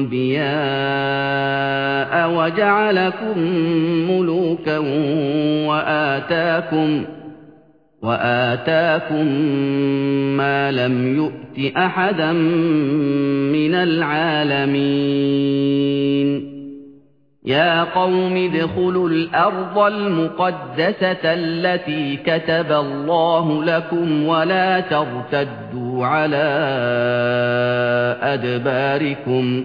أنبياء وجعلكم ملوكا وآتاكم وآتاكم ما لم يؤت أحدا من العالمين. يا قوم ادخلوا الأرض المقدسة التي كتب الله لكم ولا ترتدوا على أدباركم.